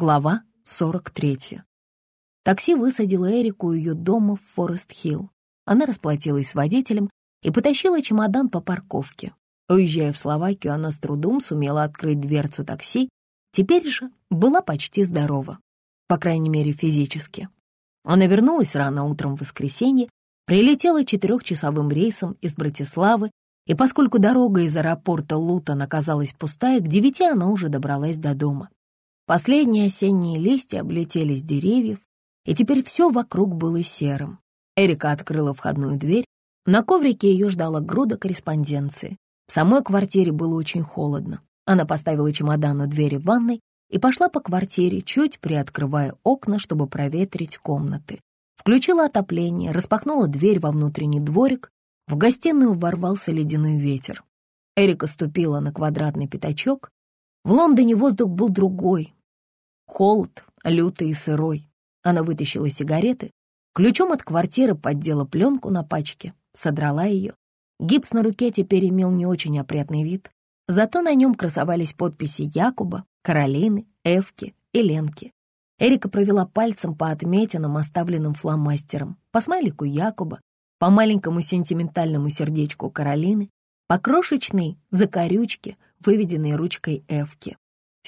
Глава 43. Такси высадило Эрику у ее дома в Форест-Хилл. Она расплатилась с водителем и потащила чемодан по парковке. Уезжая в Словакию, она с трудом сумела открыть дверцу такси, теперь же была почти здорова, по крайней мере физически. Она вернулась рано утром в воскресенье, прилетела четырехчасовым рейсом из Братиславы, и поскольку дорога из аэропорта Лутон оказалась пустая, к девяти она уже добралась до дома. Последние осенние листья облетели с деревьев, и теперь все вокруг было серым. Эрика открыла входную дверь. На коврике ее ждала груда корреспонденции. В самой квартире было очень холодно. Она поставила чемодан у двери в ванной и пошла по квартире, чуть приоткрывая окна, чтобы проветрить комнаты. Включила отопление, распахнула дверь во внутренний дворик. В гостиную ворвался ледяной ветер. Эрика ступила на квадратный пятачок. В Лондоне воздух был другой, Холод, лютый и сырой. Она вытащила сигареты, ключом от квартиры поддела пленку на пачке, содрала ее. Гипс на руке теперь имел не очень опрятный вид, зато на нем красовались подписи Якуба, Каролины, Эвки и Ленки. Эрика провела пальцем по отметинам, оставленным фломастером, по смайлику Якуба, по маленькому сентиментальному сердечку Каролины, по крошечной закорючке, выведенной ручкой Эвки.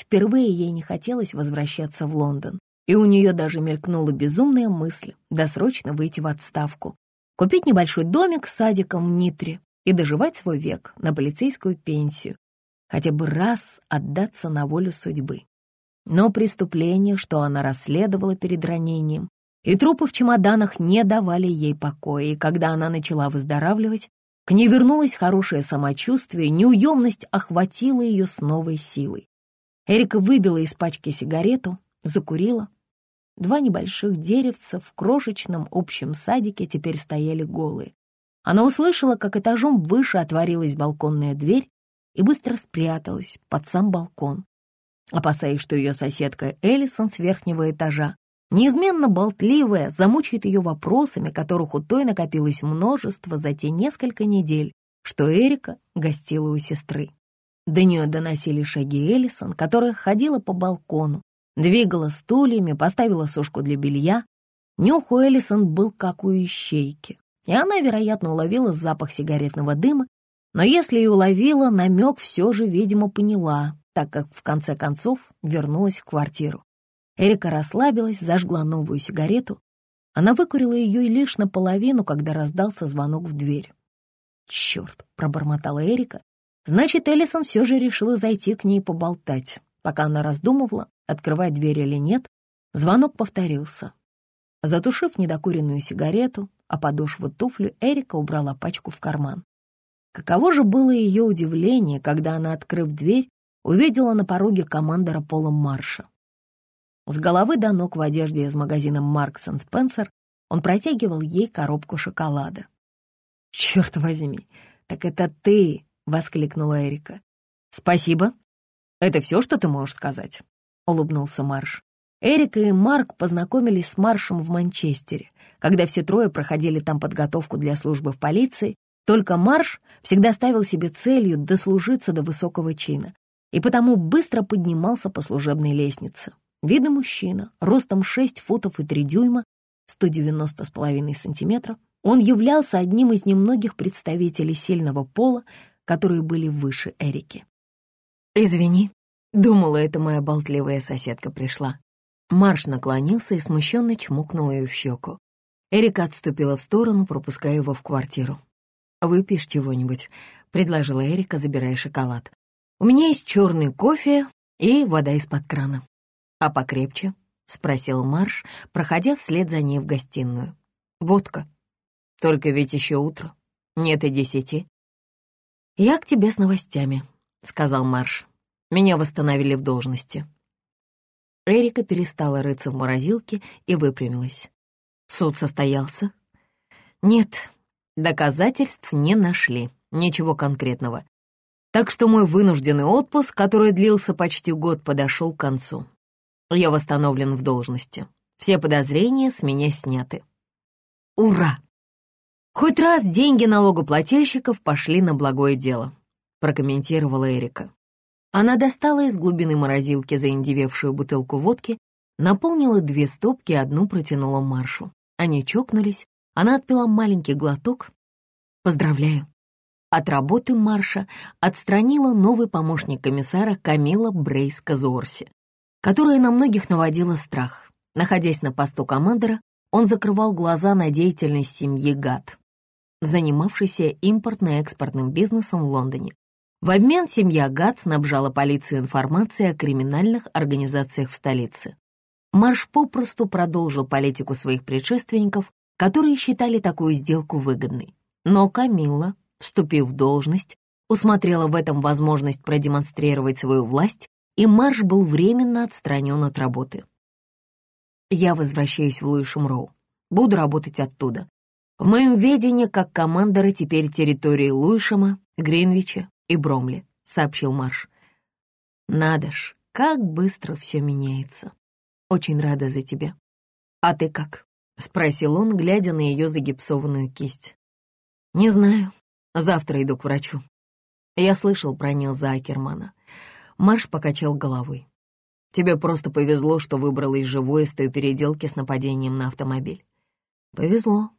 Впервые ей не хотелось возвращаться в Лондон, и у нее даже мелькнула безумная мысль досрочно выйти в отставку, купить небольшой домик с садиком в Нитре и доживать свой век на полицейскую пенсию, хотя бы раз отдаться на волю судьбы. Но преступление, что она расследовала перед ранением, и трупы в чемоданах не давали ей покоя, и когда она начала выздоравливать, к ней вернулось хорошее самочувствие, неуемность охватила ее с новой силой. Эрика выбила из пачки сигарету, закурила. Два небольших деревца в крошечном общем садике теперь стояли голые. Она услышала, как этажом выше отворилась балконная дверь и быстро спряталась под сам балкон, опасаясь, что ее соседка Эллисон с верхнего этажа, неизменно болтливая, замучает ее вопросами, которых у той накопилось множество за те несколько недель, что Эрика гостила у сестры. До нее доносили шаги Эллисон, которая ходила по балкону, двигала стульями, поставила сушку для белья. Нюх у Эллисон был как у ищейки, и она, вероятно, уловила запах сигаретного дыма, но если и уловила, намек все же, видимо, поняла, так как в конце концов вернулась в квартиру. Эрика расслабилась, зажгла новую сигарету. Она выкурила ее лишь наполовину, когда раздался звонок в дверь. «Черт!» — пробормотала Эрика Значит, Эллисон все же решила зайти к ней поболтать. Пока она раздумывала, открывать дверь или нет, звонок повторился. Затушив недокуренную сигарету, а подошву туфлю, Эрика убрала пачку в карман. Каково же было ее удивление, когда она, открыв дверь, увидела на пороге командора Пола Марша. С головы до ног в одежде из магазина Маркс Спенсер он протягивал ей коробку шоколада. «Черт возьми, так это ты!» — воскликнула Эрика. «Спасибо. Это все, что ты можешь сказать?» — улыбнулся Марш. Эрика и Марк познакомились с Маршем в Манчестере, когда все трое проходили там подготовку для службы в полиции. Только Марш всегда ставил себе целью дослужиться до высокого чина и потому быстро поднимался по служебной лестнице. Видный мужчина, ростом 6 футов и 3 дюйма, 190 с половиной сантиметров, он являлся одним из немногих представителей сильного пола, которые были выше Эрики. «Извини», — думала, это моя болтливая соседка пришла. Марш наклонился и смущенно чмокнул ее в щеку. Эрика отступила в сторону, пропуская его в квартиру. «Выпьешь чего-нибудь», — предложила Эрика, забирая шоколад. «У меня есть черный кофе и вода из-под крана». «А покрепче?» — спросил Марш, проходя вслед за ней в гостиную. «Водка. Только ведь еще утро. Нет и десяти. «Я к тебе с новостями», — сказал Марш. «Меня восстановили в должности». Эрика перестала рыться в морозилке и выпрямилась. «Суд состоялся?» «Нет, доказательств не нашли, ничего конкретного. Так что мой вынужденный отпуск, который длился почти год, подошел к концу. Я восстановлен в должности. Все подозрения с меня сняты». «Ура!» «Хоть раз деньги налогоплательщиков пошли на благое дело», — прокомментировала Эрика. Она достала из глубины морозилки заиндевевшую бутылку водки, наполнила две стопки и одну протянула Маршу. Они чокнулись, она отпила маленький глоток. «Поздравляю». От работы Марша отстранила новый помощник комиссара Камила Брейс Казуорси, которая на многих наводила страх. Находясь на посту командора, он закрывал глаза на деятельность семьи Гад, занимавшейся импортно-экспортным бизнесом в Лондоне. В обмен семья Гад снабжала полицию информацией о криминальных организациях в столице. Марш попросту продолжил политику своих предшественников, которые считали такую сделку выгодной. Но Камилла, вступив в должность, усмотрела в этом возможность продемонстрировать свою власть, и Марш был временно отстранен от работы. Я возвращаюсь в Луишем Роу. Буду работать оттуда. В моем ведении как командора теперь территории Луишема, Гринвича и Бромли», — сообщил Марш. «Надо ж, как быстро все меняется. Очень рада за тебя. А ты как?» — спросил он, глядя на ее загипсованную кисть. «Не знаю. Завтра иду к врачу». Я слышал про Нилза Акермана. Марш покачал головой. «Тебе просто повезло, что выбралась живой из той переделки с нападением на автомобиль». «Повезло.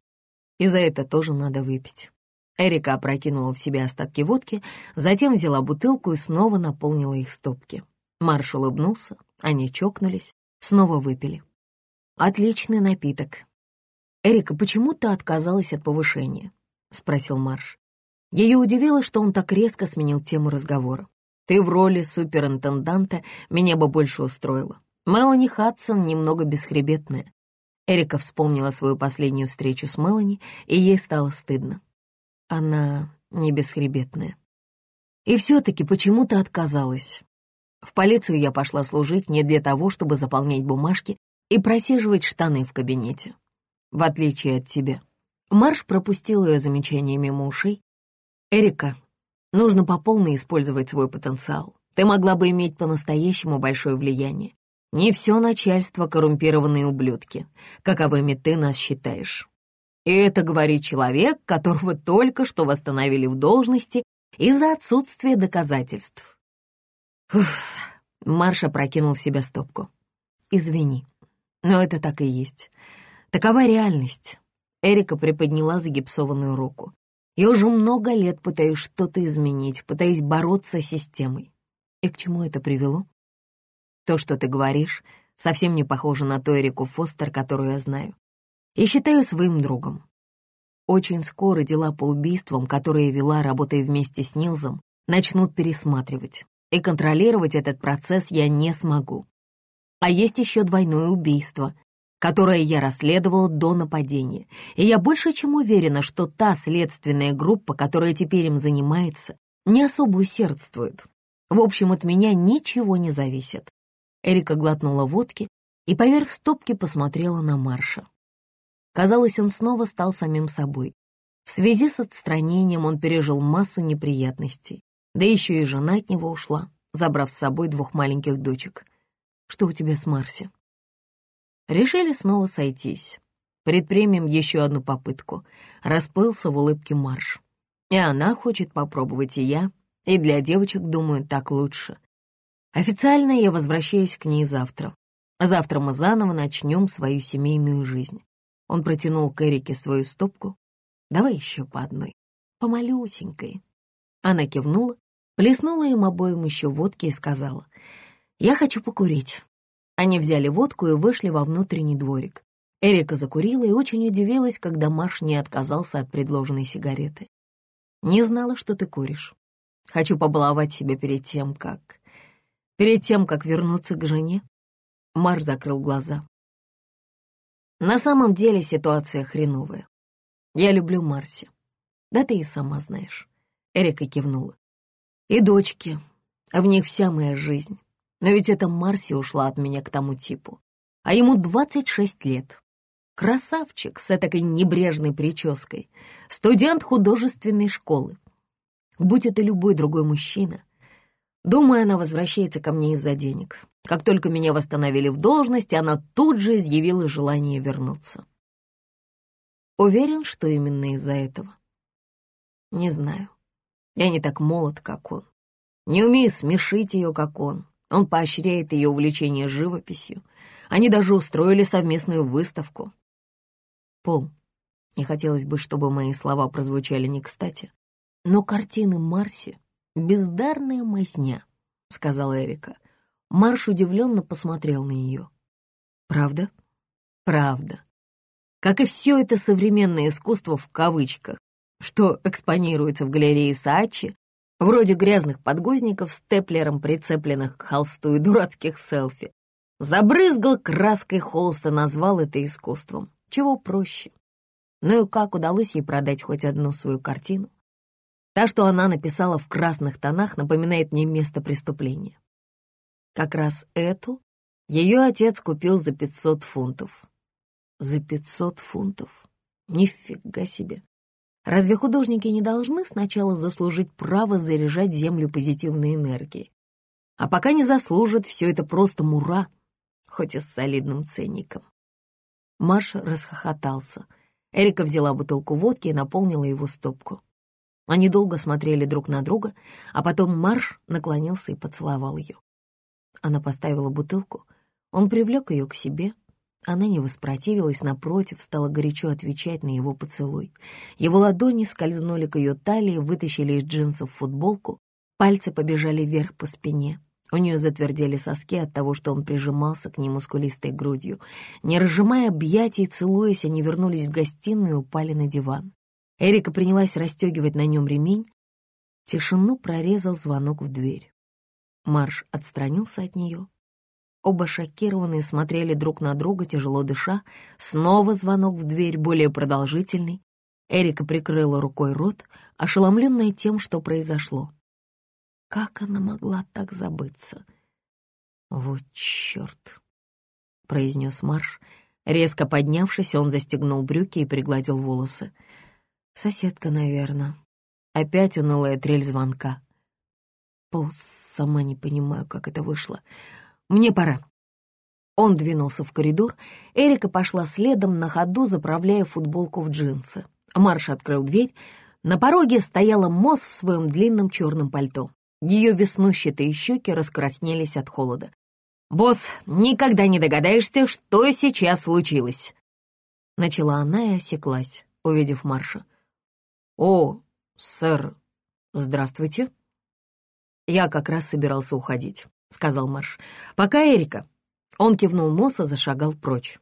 И за это тоже надо выпить». Эрика опрокинула в себя остатки водки, затем взяла бутылку и снова наполнила их стопки. Марш улыбнулся, они чокнулись, снова выпили. «Отличный напиток». «Эрика, почему ты отказалась от повышения?» — спросил Марш. Ее удивило, что он так резко сменил тему разговора. «Ты в роли суперинтенданта меня бы больше устроила. Мелани Хадсон немного бесхребетная». Эрика вспомнила свою последнюю встречу с Мелани, и ей стало стыдно. Она не бесхребетная. И все-таки почему-то отказалась. В полицию я пошла служить не для того, чтобы заполнять бумажки и просиживать штаны в кабинете. В отличие от тебя. Марш пропустил ее замечание мимо ушей. «Эрика, нужно по полной использовать свой потенциал. Ты могла бы иметь по-настоящему большое влияние. Не все начальство — коррумпированные ублюдки, каковыми ты нас считаешь. И это говорит человек, которого только что восстановили в должности из-за отсутствия доказательств. Уф, Марша прокинул в себя стопку. «Извини, но это так и есть. Такова реальность». Эрика приподняла загипсованную руку. «Я уже много лет пытаюсь что-то изменить, пытаюсь бороться с системой. И к чему это привело? То, что ты говоришь, совсем не похоже на ту Эрику Фостер, которую я знаю и считаю своим другом. Очень скоро дела по убийствам, которые вела, работая вместе с Нилзом, начнут пересматривать, и контролировать этот процесс я не смогу. А есть еще двойное убийство, которое я расследовала до нападения, и я больше чем уверена, что та следственная группа, которая теперь им занимается, не особо усердствует. В общем, от меня ничего не зависит. Эрика глотнула водки и поверх стопки посмотрела на Марша. Казалось, он снова стал самим собой. В связи с отстранением он пережил массу неприятностей. Да еще и жена от него ушла, забрав с собой двух маленьких дочек. Что у тебя с Марси? Решили снова сойтись. Предпримем еще одну попытку. Расплылся в улыбке Марш. И она хочет попробовать, и я. И для девочек, думаю, так лучше. Официально я возвращаюсь к ней завтра. Завтра мы заново начнем свою семейную жизнь. Он протянул к Эрике свою стопку. «Давай еще по одной, по малюсенькой». Она кивнула, плеснула им обоим еще водки и сказала, «Я хочу покурить». Они взяли водку и вышли во внутренний дворик. Эрика закурила и очень удивилась, когда Марш не отказался от предложенной сигареты. «Не знала, что ты куришь. Хочу побаловать себя перед тем, как... Перед тем, как вернуться к жене». Марш закрыл глаза. На самом деле ситуация хреновая. Я люблю Марси. Да ты и сама знаешь. Эрика кивнула. И дочки, а в них вся моя жизнь. Но ведь эта Марси ушла от меня к тому типу. А ему 26 лет. Красавчик с этакой небрежной прической. Студент художественной школы. Будь это любой другой мужчина, думаю, она возвращается ко мне из-за денег. Как только меня восстановили в должности, она тут же изъявила желание вернуться. Уверен, что именно из-за этого. Не знаю. Я не так молод, как он. Не умею смешить ее, как он. Он поощряет ее увлечение живописью. Они даже устроили совместную выставку. Пол, не хотелось бы, чтобы мои слова прозвучали не кстати, но картины Марси — бездарная мазня, — сказала Эрика. Марш удивленно посмотрел на нее. «Правда?» «Правда. Как и все это современное искусство в кавычках, что экспонируется в галерее Саачи, вроде грязных подгузников с теплером, прицепленных к холсту и дурацких селфи. Забрызгал краской холста, назвал это искусством. Чего проще. Ну и как удалось ей продать хоть одну свою картину? Та, что она написала в красных тонах, напоминает мне место преступления. Как раз эту ее отец купил за 500 фунтов. За 500 фунтов? Нифига себе. Разве художники не должны сначала заслужить право заряжать землю позитивной энергией? А пока не заслужат, все это просто мура, хоть и с солидным ценником. Марш расхохотался. Эрика взяла бутылку водки и наполнила его стопку. Они долго смотрели друг на друга, а потом Марш наклонился и поцеловал ее. Она поставила бутылку, он привлек ее к себе. Она не воспротивилась, напротив, стала горячо отвечать на его поцелуй. Его ладони скользнули к ее талии, вытащили из джинсов футболку, пальцы побежали вверх по спине. У нее затвердели соски от того, что он прижимался к ней мускулистой грудью. Не разжимая объятий, целуясь, они вернулись в гостиную и упали на диван. Эрика принялась расстегивать на нем ремень. Тишину прорезал звонок в дверь. Марш отстранился от нее. Оба шокированные смотрели друг на друга, тяжело дыша. Снова звонок в дверь, более продолжительный. Эрика прикрыла рукой рот, ошеломленная тем, что произошло. Как она могла так забыться? «Вот черт!» — произнес Марш. Резко поднявшись, он застегнул брюки и пригладил волосы. «Соседка, наверное». Опять унылая трель звонка. Пол, сама не понимаю, как это вышло. Мне пора». Он двинулся в коридор, Эрика пошла следом на ходу, заправляя футболку в джинсы. Марш открыл дверь. На пороге стояла Мосс в своем длинном черном пальто. Ее веснущатые щеки раскраснелись от холода. «Босс, никогда не догадаешься, что сейчас случилось!» Начала она и осеклась, увидев Марша. «О, сэр, здравствуйте!» Я как раз собирался уходить. — сказал Марш. «Пока, Эрика». Он кивнул Мосса, зашагал прочь.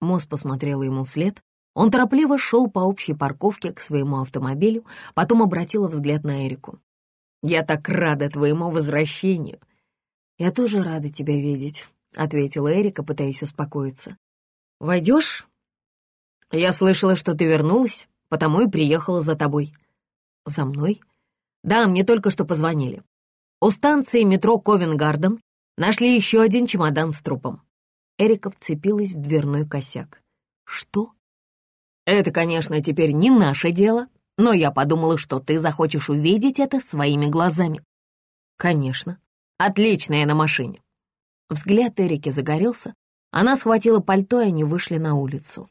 Мосс посмотрел ему вслед. Он торопливо шел по общей парковке к своему автомобилю, потом обратила взгляд на Эрику. «Я так рада твоему возвращению!» «Я тоже рада тебя видеть», — ответила Эрика, пытаясь успокоиться. «Войдешь?» «Я слышала, что ты вернулась, потому и приехала за тобой». «За мной?» «Да, мне только что позвонили. У станции метро Ковенгарден нашли еще один чемодан с трупом. Эрика вцепилась в дверной косяк. «Что?» «Это, конечно, теперь не наше дело, но я подумала, что ты захочешь увидеть это своими глазами». «Конечно. Отличная на машине». Взгляд Эрики загорелся. Она схватила пальто, и они вышли на улицу.